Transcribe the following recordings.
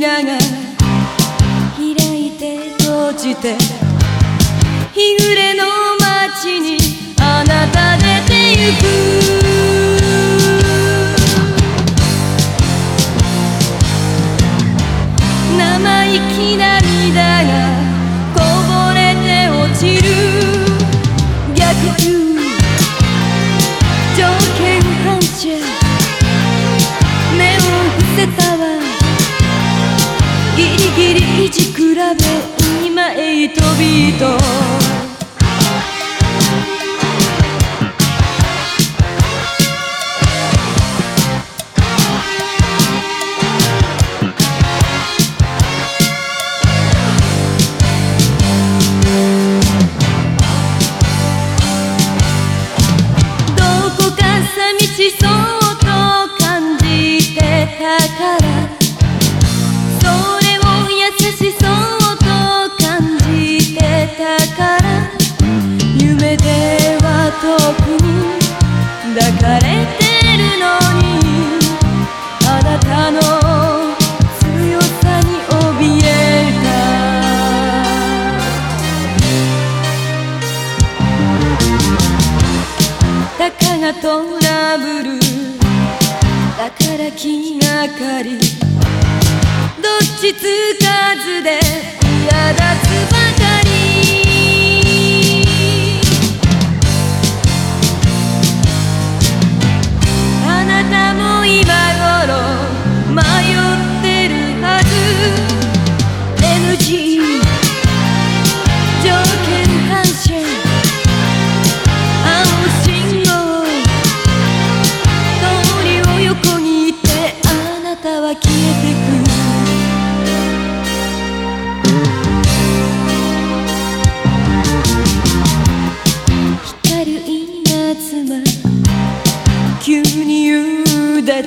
が開いて閉じて日暮れの街にあなた出てゆく。べ今へ人々なトラブル。だから気がかり。どっちつかずで嫌だつば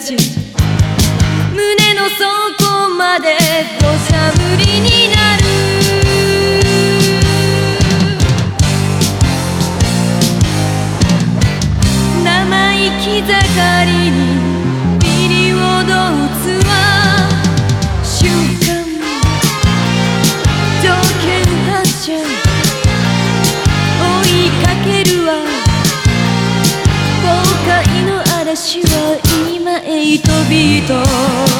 ち。胸の底まで土砂降りになる。と